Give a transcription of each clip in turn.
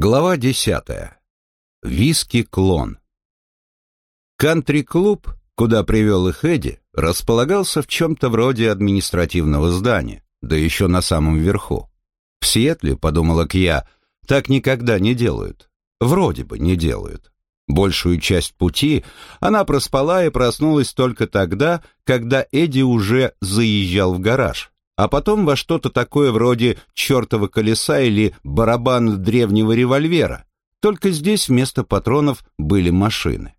Глава десятая. Виски-клон. Кантри-клуб, куда привел их Эдди, располагался в чем-то вроде административного здания, да еще на самом верху. В Сиэтле, подумала Кья, так никогда не делают. Вроде бы не делают. Большую часть пути она проспала и проснулась только тогда, когда Эдди уже заезжал в гараж, а потом во что-то такое вроде чертова колеса или барабана древнего револьвера. Только здесь вместо патронов были машины.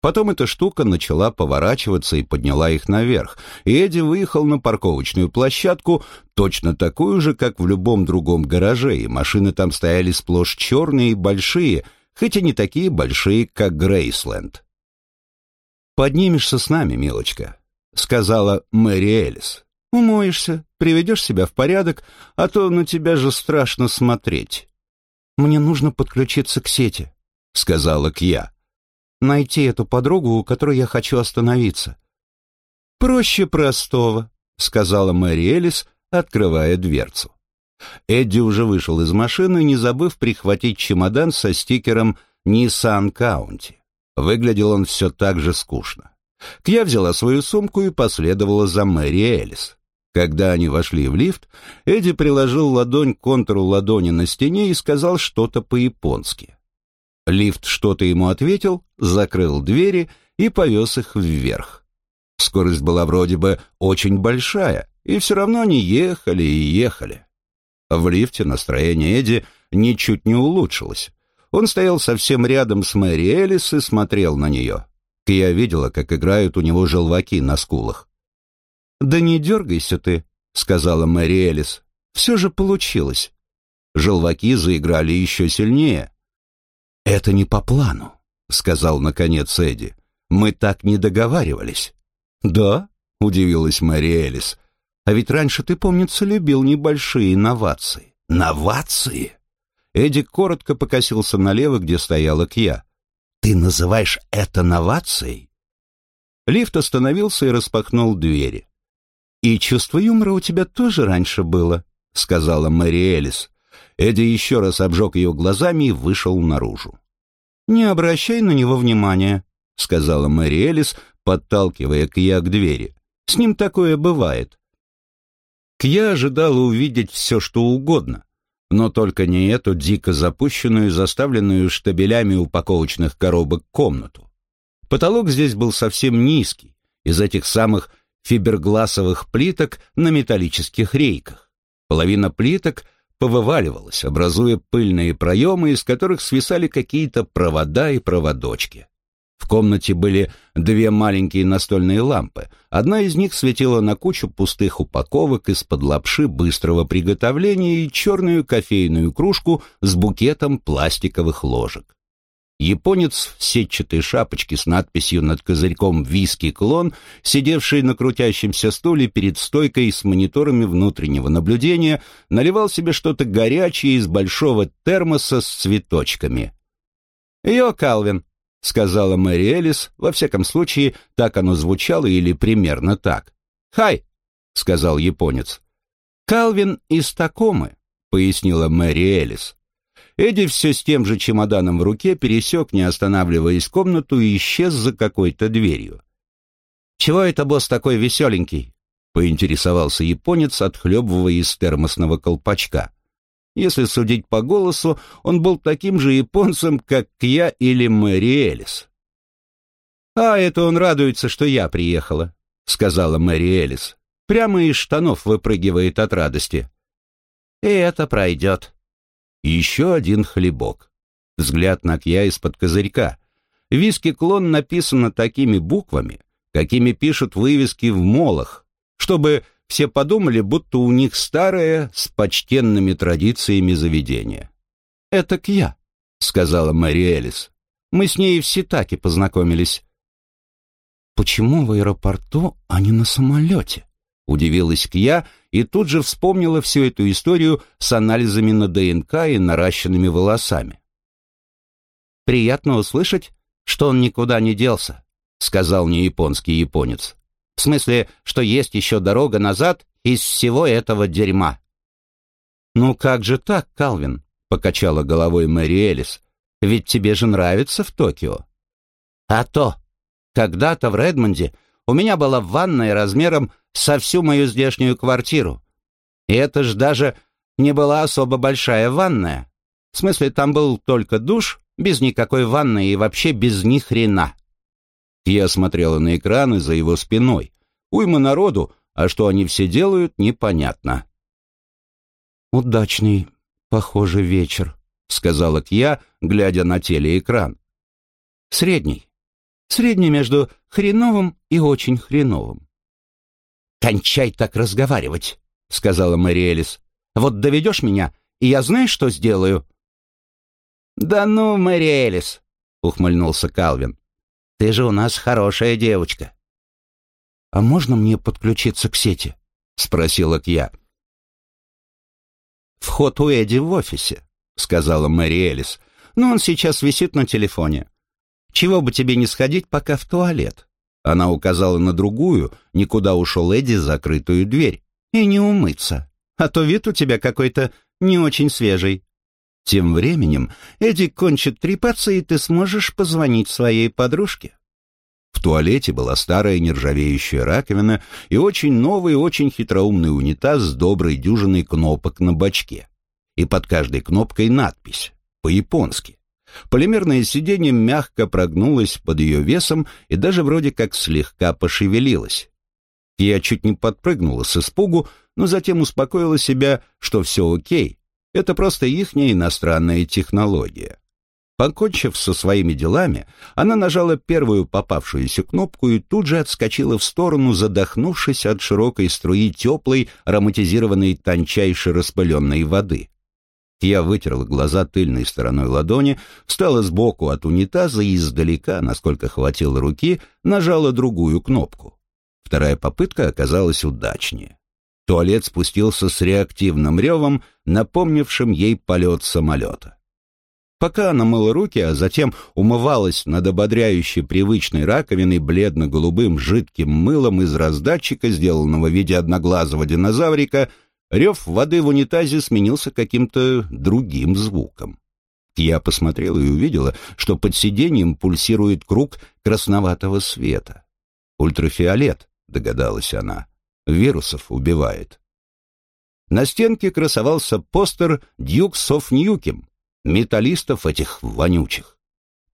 Потом эта штука начала поворачиваться и подняла их наверх, и Эдди выехал на парковочную площадку, точно такую же, как в любом другом гараже, и машины там стояли сплошь черные и большие, хоть и не такие большие, как Грейсленд. «Поднимешься с нами, милочка», — сказала Мэри Элис. Умоешься, приведешь себя в порядок, а то на тебя же страшно смотреть. Мне нужно подключиться к сети, сказала Кья. Найти эту подругу, у которой я хочу остановиться. Проще простого, сказала Мэри Элис, открывая дверцу. Эдди уже вышел из машины, не забыв прихватить чемодан со стикером Nissan County. Выглядел он все так же скучно. Кья взяла свою сумку и последовала за Мэри Элис. Когда они вошли в лифт, Эдди приложил ладонь к контуру ладони на стене и сказал что-то по-японски. Лифт что-то ему ответил, закрыл двери и повез их вверх. Скорость была вроде бы очень большая, и все равно они ехали и ехали. В лифте настроение Эдди ничуть не улучшилось. Он стоял совсем рядом с Мэри Элис и смотрел на нее. Я видела, как играют у него желваки на скулах. «Да не дергайся ты», — сказала Мэри Элис. «Все же получилось». Желваки заиграли еще сильнее. «Это не по плану», — сказал наконец Эдди. «Мы так не договаривались». «Да?» — удивилась Мэри Элис. «А ведь раньше ты, помнится, любил небольшие новации». «Новации?» Эдди коротко покосился налево, где стояла Кья. «Ты называешь это новацией?» Лифт остановился и распахнул двери. «И чувство юмора у тебя тоже раньше было», — сказала Мэри Элис. Эдди еще раз обжег ее глазами и вышел наружу. «Не обращай на него внимания», — сказала Мэри Элис, подталкивая Кья к двери. «С ним такое бывает». Кья ожидала увидеть все, что угодно, но только не эту дико запущенную, заставленную штабелями упаковочных коробок комнату. Потолок здесь был совсем низкий, из этих самых фибергласовых плиток на металлических рейках. Половина плиток повываливалась, образуя пыльные проемы, из которых свисали какие-то провода и проводочки. В комнате были две маленькие настольные лампы. Одна из них светила на кучу пустых упаковок из-под лапши быстрого приготовления и черную кофейную кружку с букетом пластиковых ложек. Японец в сетчатой шапочке с надписью над козырьком «Виски-клон», сидевший на крутящемся стуле перед стойкой с мониторами внутреннего наблюдения, наливал себе что-то горячее из большого термоса с цветочками. «Йо, Калвин», — сказала Мэри Элис, во всяком случае, так оно звучало или примерно так. «Хай», — сказал японец. «Калвин из Такомы», — пояснила Мэри Элис. Эдди все с тем же чемоданом в руке пересек, не останавливаясь, комнату и исчез за какой-то дверью. «Чего это босс такой веселенький?» — поинтересовался японец, отхлебывая из термосного колпачка. Если судить по голосу, он был таким же японцем, как я или Мэри Элис. «А это он радуется, что я приехала», — сказала Мэри Элис. Прямо из штанов выпрыгивает от радости. «И это пройдет», еще один хлебок. Взгляд на Кья из-под козырька. Виски-клон написано такими буквами, какими пишут вывески в молах, чтобы все подумали, будто у них старое, с почтенными традициями заведение. «Это Кья», — сказала Мэри Элис. «Мы с ней в Ситаке познакомились». «Почему в аэропорту, а не на самолете?» Удивилась Кья и тут же вспомнила всю эту историю с анализами на ДНК и наращенными волосами. «Приятно услышать, что он никуда не делся», — сказал мне японский японец. «В смысле, что есть еще дорога назад из всего этого дерьма». «Ну как же так, Калвин?» — покачала головой Мэри Элис. «Ведь тебе же нравится в Токио». «А то! Когда-то в Редмонде у меня была ванная размером со всю мою здешнюю квартиру. И это ж даже не была особо большая ванная. В смысле, там был только душ, без никакой ванны и вообще без ни хрена. Я смотрела на экраны за его спиной. Уйма народу, а что они все делают, непонятно. «Удачный, похоже, вечер», — сказала Кья, глядя на телеэкран. «Средний. Средний между хреновым и очень хреновым». «Кончай так разговаривать», — сказала Мэри Элис. «Вот доведешь меня, и я знаешь, что сделаю?» «Да ну, Мэри Элис», — ухмыльнулся Калвин. «Ты же у нас хорошая девочка». «А можно мне подключиться к сети?» — спросила Кья. «Вход у Эдди в офисе», — сказала Мэри Элис. «Но он сейчас висит на телефоне. Чего бы тебе не сходить пока в туалет?» Она указала на другую, никуда ушел Эдди, закрытую дверь. «И не умыться, а то вид у тебя какой-то не очень свежий». Тем временем Эдди кончит трепаться, и ты сможешь позвонить своей подружке. В туалете была старая нержавеющая раковина и очень новый, очень хитроумный унитаз с доброй дюжиной кнопок на бачке. И под каждой кнопкой надпись по-японски. Полимерное сиденье мягко прогнулось под ее весом и даже вроде как слегка пошевелилось. Я чуть не подпрыгнула с испугу, но затем успокоила себя, что все окей, это просто ихняя иностранная технология. Покончив со своими делами, она нажала первую попавшуюся кнопку и тут же отскочила в сторону, задохнувшись от широкой струи теплой, ароматизированной тончайше распыленной воды. Я вытерла глаза тыльной стороной ладони, встала сбоку от унитаза и издалека, насколько хватило руки, нажала другую кнопку. Вторая попытка оказалась удачнее. Туалет спустился с реактивным ревом, напомнившим ей полет самолета. Пока она мыла руки, а затем умывалась над ободряющей привычной раковиной бледно-голубым жидким мылом из раздатчика, сделанного в виде одноглазого динозаврика, рев воды в унитазе сменился каким-то другим звуком. Я посмотрела и увидела, что под сиденьем пульсирует круг красноватого света. «Ультрафиолет», — догадалась она вирусов убивает. На стенке красовался постер «Дьюкс оф Ньюкем», металлистов этих вонючих.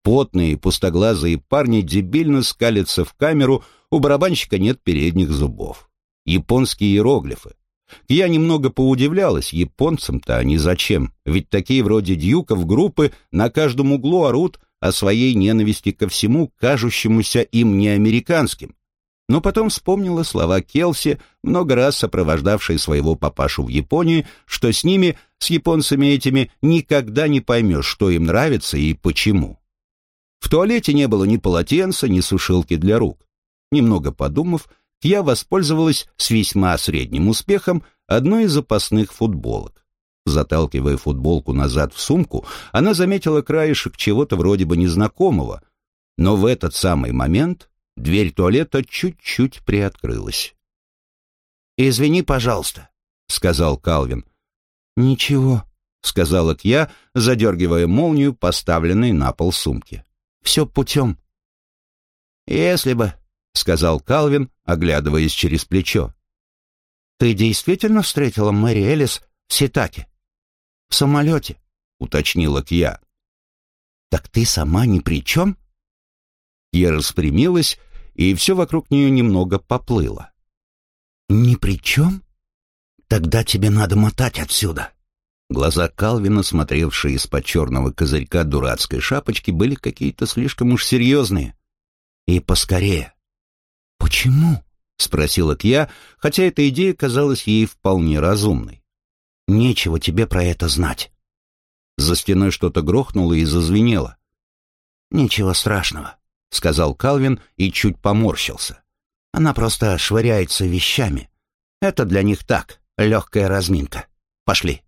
Потные пустоглазые парни дебильно скалятся в камеру, у барабанщика нет передних зубов. Японские иероглифы. Я немного поудивлялась, японцам-то они зачем? Ведь такие вроде дьюков группы на каждом углу орут о своей ненависти ко всему, кажущемуся им неамериканским но потом вспомнила слова Келси, много раз сопровождавшей своего папашу в Японии, что с ними, с японцами этими, никогда не поймешь, что им нравится и почему. В туалете не было ни полотенца, ни сушилки для рук. Немного подумав, я воспользовалась с весьма средним успехом одной из запасных футболок. Заталкивая футболку назад в сумку, она заметила краешек чего-то вроде бы незнакомого, но в этот самый момент Дверь туалета чуть-чуть приоткрылась. «Извини, пожалуйста», — сказал Калвин. «Ничего», — сказала Кья, задергивая молнию, поставленной на пол сумки. «Все путем». «Если бы», — сказал Калвин, оглядываясь через плечо. «Ты действительно встретила Мэри Элис в Ситаке?» «В самолете», — уточнила Кья. «Так ты сама ни при чем?» Я распрямилась и все вокруг нее немного поплыло. «Ни при чем? Тогда тебе надо мотать отсюда». Глаза Калвина, смотревшие из-под черного козырька дурацкой шапочки, были какие-то слишком уж серьезные. «И поскорее». «Почему?» — спросила Кья, хотя эта идея казалась ей вполне разумной. «Нечего тебе про это знать». За стеной что-то грохнуло и зазвенело. «Ничего страшного. — сказал Калвин и чуть поморщился. «Она просто швыряется вещами. Это для них так, легкая разминка. Пошли».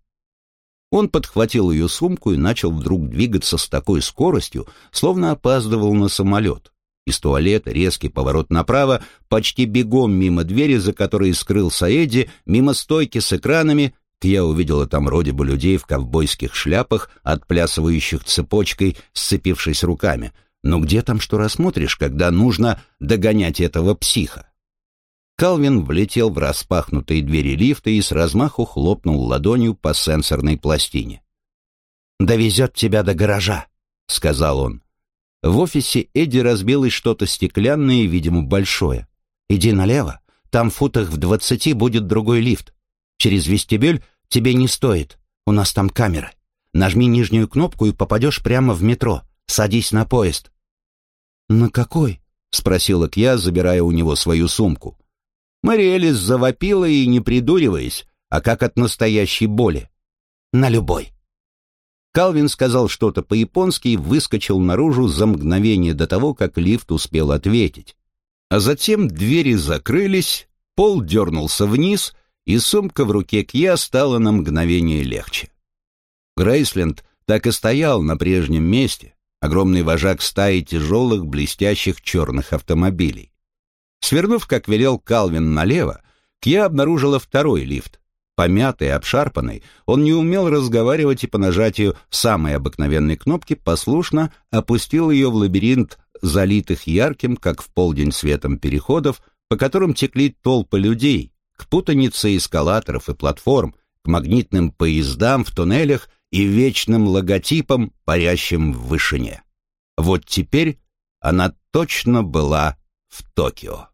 Он подхватил ее сумку и начал вдруг двигаться с такой скоростью, словно опаздывал на самолет. Из туалета резкий поворот направо, почти бегом мимо двери, за которой скрылся Эдди, мимо стойки с экранами, Кья увидела там вроде бы людей в ковбойских шляпах, отплясывающих цепочкой, сцепившись руками. Но где там что рассмотришь, когда нужно догонять этого психа? Калвин влетел в распахнутые двери лифта и с размаху хлопнул ладонью по сенсорной пластине. «Довезет тебя до гаража», — сказал он. В офисе Эдди разбилось что-то стеклянное видимо, большое. «Иди налево, там в футах в двадцати будет другой лифт. Через вестибюль тебе не стоит, у нас там камеры. Нажми нижнюю кнопку и попадешь прямо в метро. Садись на поезд». «На какой?» — спросила Кья, забирая у него свою сумку. Мэри завопила и, не придуриваясь, а как от настоящей боли. «На любой». Калвин сказал что-то по-японски и выскочил наружу за мгновение до того, как лифт успел ответить. А затем двери закрылись, пол дернулся вниз, и сумка в руке Кья стала на мгновение легче. Грейсленд так и стоял на прежнем месте, огромный вожак стаи тяжелых блестящих черных автомобилей. Свернув, как велел Калвин, налево, Кья обнаружила второй лифт. Помятый и обшарпанный, он не умел разговаривать и по нажатию самой обыкновенной кнопки послушно опустил ее в лабиринт залитых ярким, как в полдень светом переходов, по которым текли толпы людей, к путанице эскалаторов и платформ, к магнитным поездам в туннелях и вечным логотипам, парящим в вышине. Вот теперь она точно была в Токио.